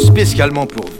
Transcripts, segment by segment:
Spécialement pour vous.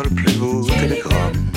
har plywoodtelegram.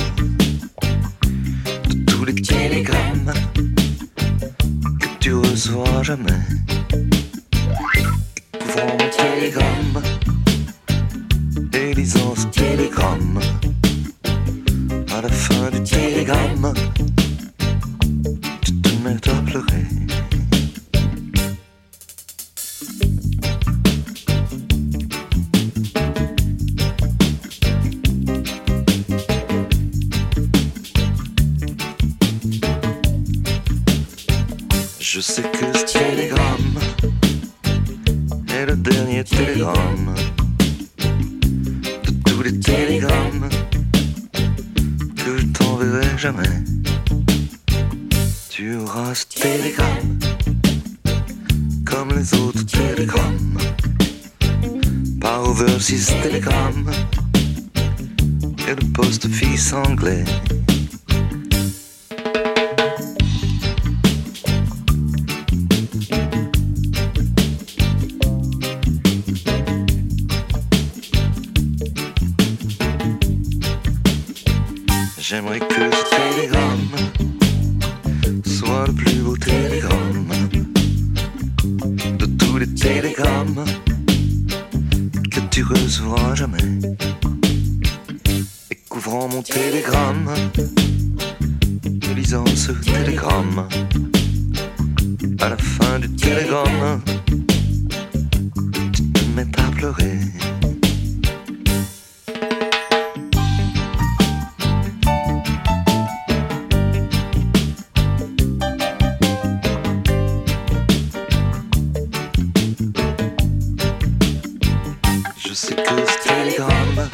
c'est que ce télégramme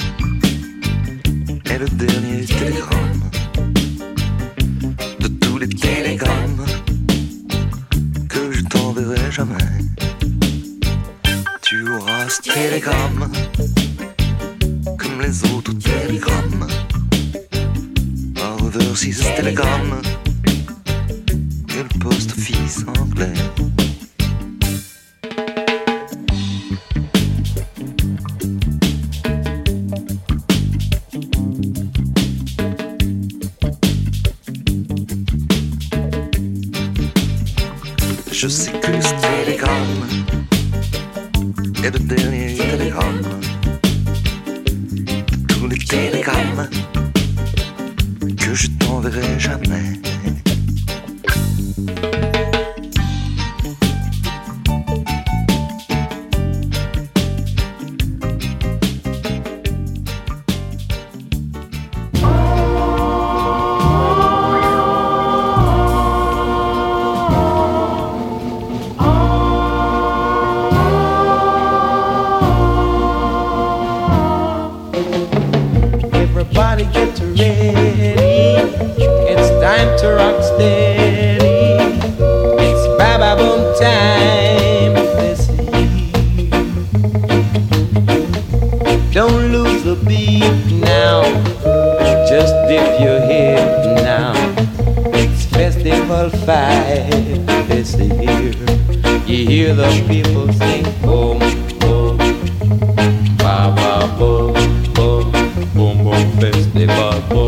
est le dernier télégramme. best they bought.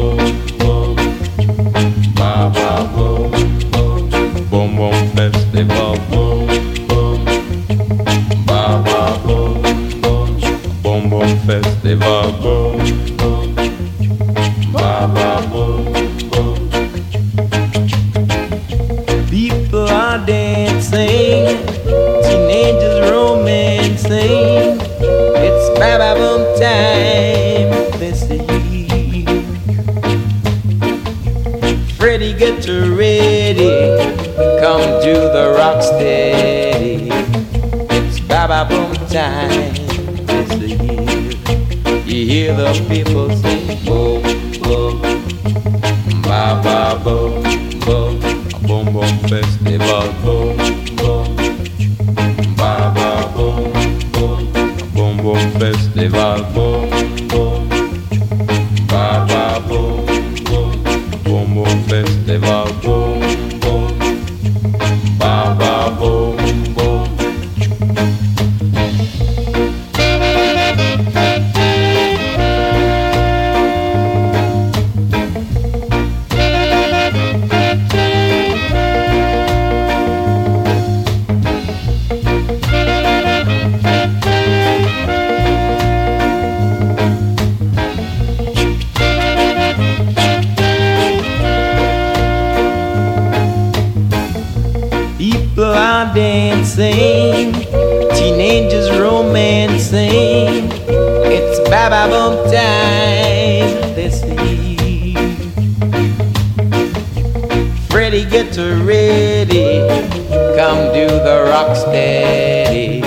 the rock steady.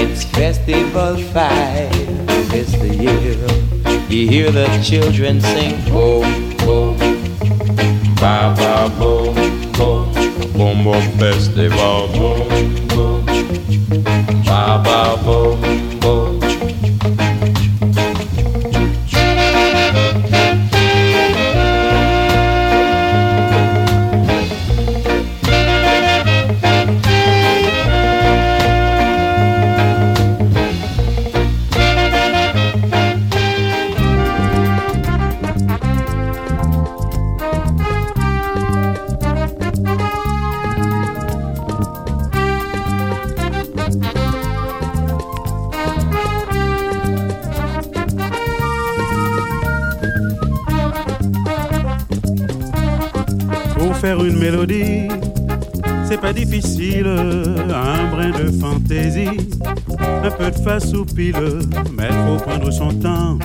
It's festival five this the year. You hear the children sing boom boom, ba ba boom boom, boom boom festival boom boom, ba ba boom. de face ou pile, mais faut prendre son temps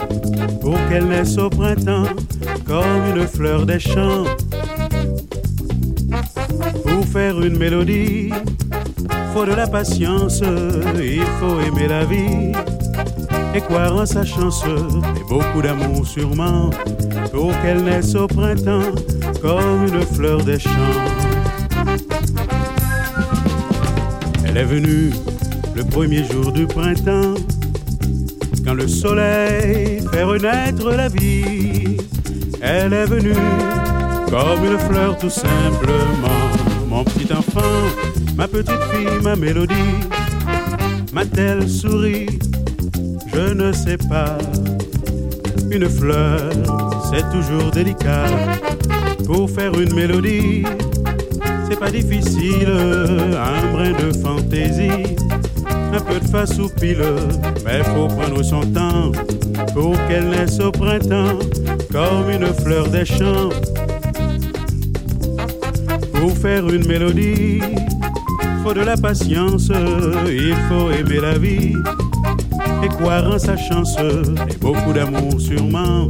pour qu'elle naisse au printemps comme une fleur des champs. Pour faire une mélodie, faut de la patience, il faut aimer la vie et croire en sa chance et beaucoup d'amour sûrement pour qu'elle naisse au printemps comme une fleur des champs. Elle est venue le premier jour du printemps, quand le soleil fait renaître la vie, elle est venue comme une fleur tout simplement. Mon petit enfant, ma petite fille, ma mélodie, ma telle souris Je ne sais pas. Une fleur, c'est toujours délicat. Pour faire une mélodie, c'est pas difficile, un brin de fantaisie un peu de face pile, mais faut prendre son temps pour qu'elle naisse au printemps comme une fleur des champs. Pour faire une mélodie, faut de la patience, il faut aimer la vie et croire en sa chance et beaucoup d'amour sûrement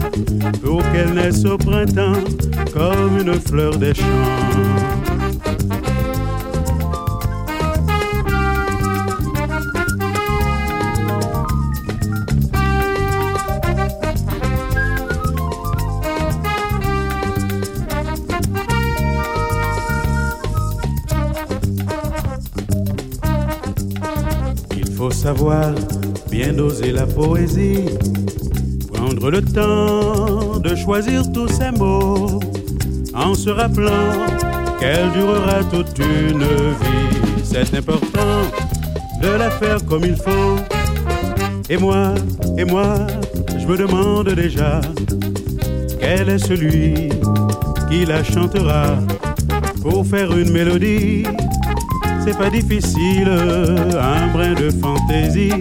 pour qu'elle naisse au printemps comme une fleur des champs. bien doser la poésie, prendre le temps de choisir tous ses mots, en se rappelant qu'elle durera toute une vie. C'est important de la faire comme il faut. Et moi, et moi, je me demande déjà quel est celui qui la chantera pour faire une mélodie c'est pas difficile, un brin de fantaisie,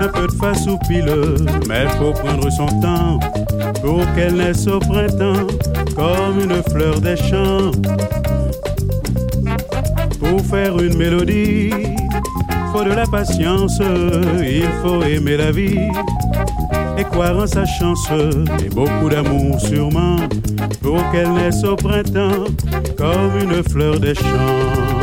un peu de face ou pile, mais faut prendre son temps pour qu'elle naisse au printemps comme une fleur des champs. Pour faire une mélodie, faut de la patience, il faut aimer la vie et croire en sa chance et beaucoup d'amour sûrement pour qu'elle naisse au printemps comme une fleur des champs.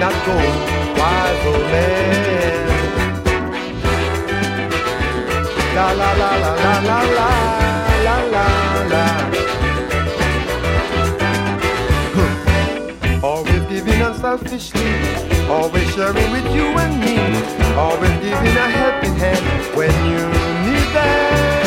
not gold, wise old man. La la la la la la la la la la. Always giving unselfishly, always sharing with you and me, always giving a helping hand when you need that.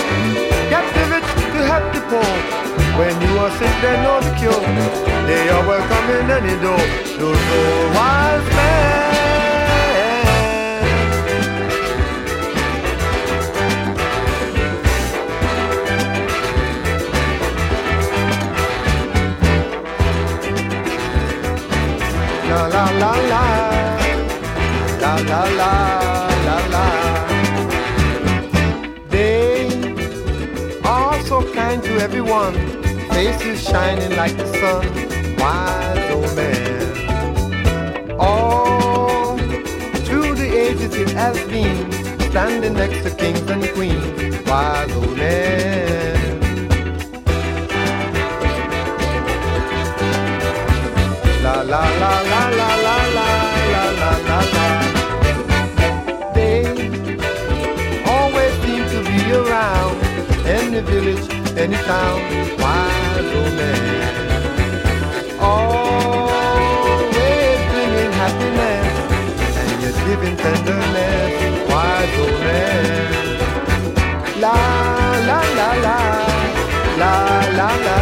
Captivate to help the poor. When you are sick, they know the cure. They are welcome in any door. Should no wise man. la la la. La la la la la. They are so kind to everyone face is shining like the sun. Wise old man. All through the ages it has been, standing next to kings and queens. Wise old man. La la la la la la la la la la They always seem to be around any village, any town romance. Always bringing happiness, and you're giving tenderness. la la la, la la la la, la la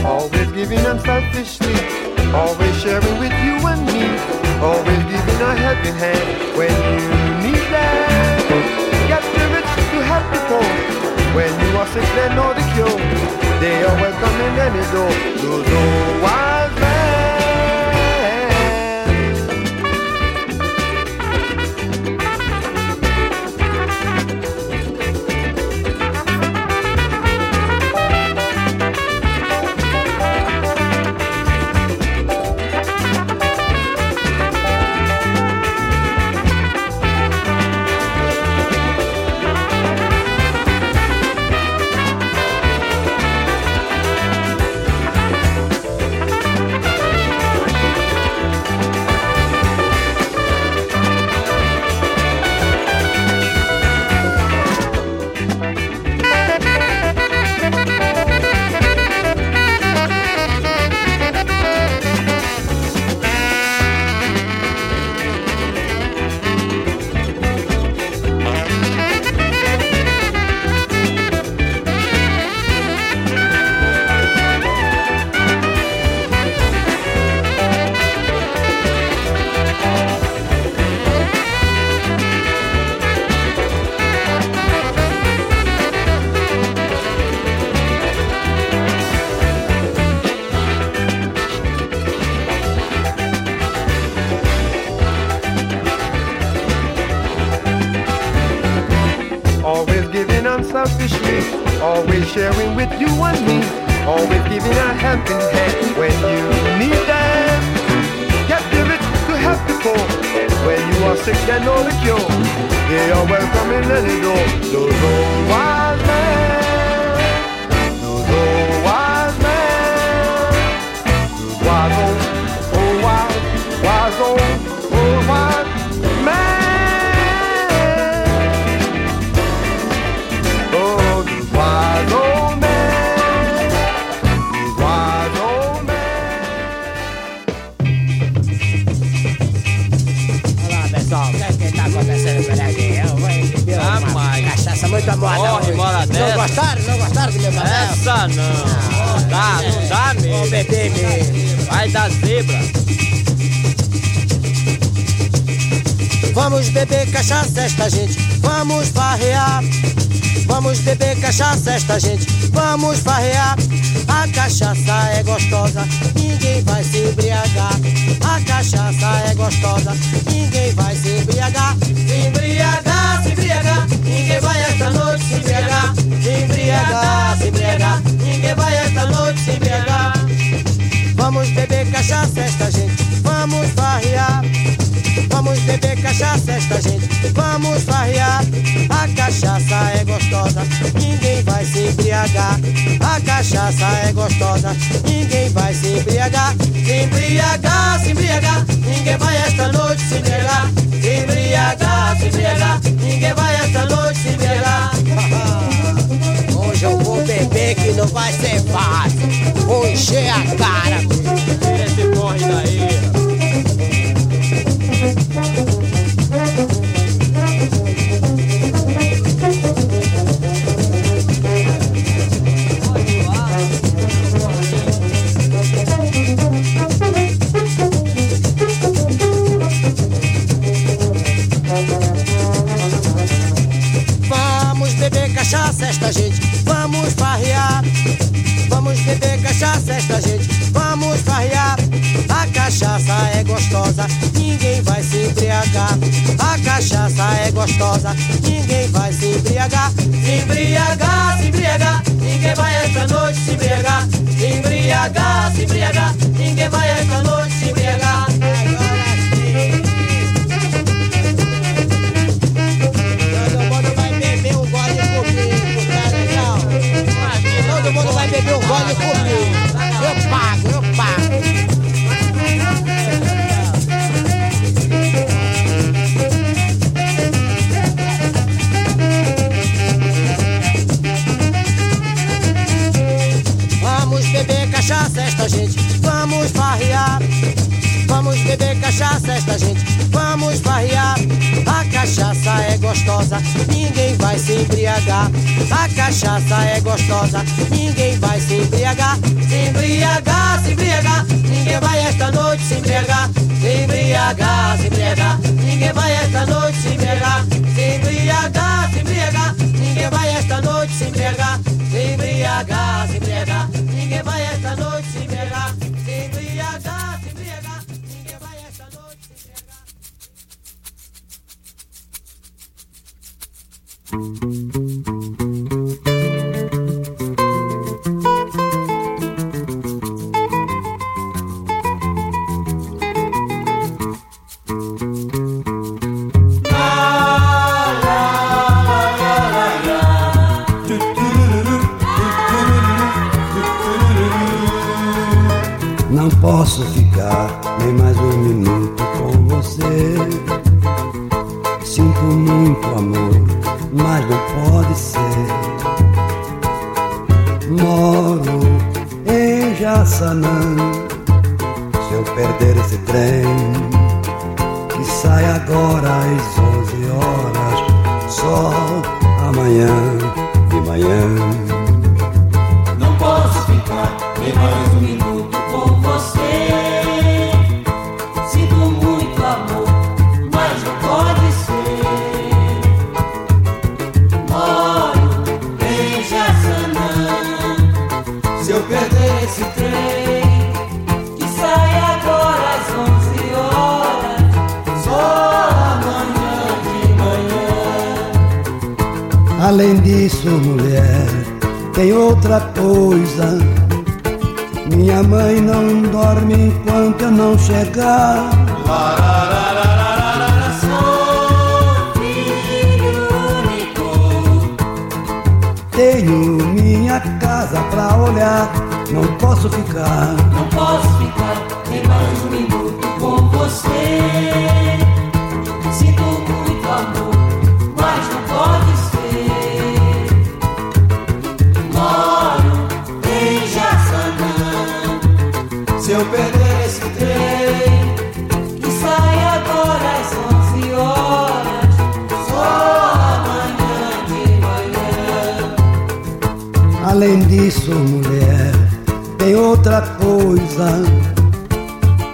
la la. Always giving unselfishly, always sharing with you and me, always giving a helping hand when you. six, they know the cure. They are welcome in any door. Those old wives welcome in it go. Don't gostaram? Não gostaram de me matar? Essa não. Não, não dá, é. não dá mesmo. Vou beber mesmo. Vai dar zebra. Vamos beber cachaça esta gente, vamos farrear. Vamos beber cachaça esta gente, vamos farrear. A cachaça é gostosa, ninguém vai se embriagar. A cachaça é gostosa, ninguém vai se embriagar esta noite se embriagar, se embriagar, se embriagar. Ninguém vai esta noite se embriagar. Vamos beber cachaça esta gente, vamos farrear. Vamos beber cachaça esta gente, vamos farrear. A cachaça é gostosa, ninguém vai se embriagar. A cachaça é gostosa, ninguém vai se embriagar. Se embriagar, se embriagar, ninguém vai esta noite se embriagar embriagar, se ninguém vai essa noite se Hoje eu vou beber que não vai ser fácil. Vou encher a cara. Esse corre daí. gostosa, ninguém vai se embriagar. A cachaça é gostosa, ninguém vai se embriagar. Se embriagar, se embriagar, ninguém vai esta noite se embriagar. Se embriagar, se embriagar, ninguém vai esta noite se embriagar. Todo mundo vai beber um gole comigo. Eu pago, eu pago. gente, vamos farrear. Vamos beber cachaça esta gente, vamos farrear. A cachaça é gostosa, ninguém vai se embriagar. A cachaça é gostosa, ninguém vai se embriagar. Se embriagar, se embriagar, ninguém vai esta noite se embriagar. Se embriagar, se embriagar, ninguém vai esta noite se embriagar. Se embriagar, se embriagar, ninguém vai esta noite se embriagar. Se embriagar, se embriagar.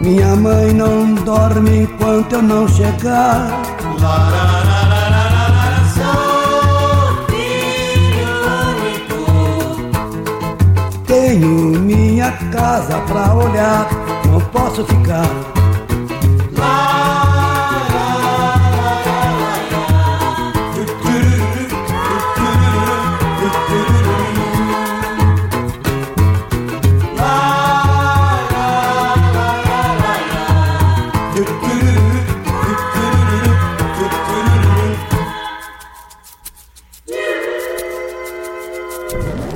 Minha mãe não dorme enquanto eu não chegar. Só filho Tenho minha casa pra olhar, não posso ficar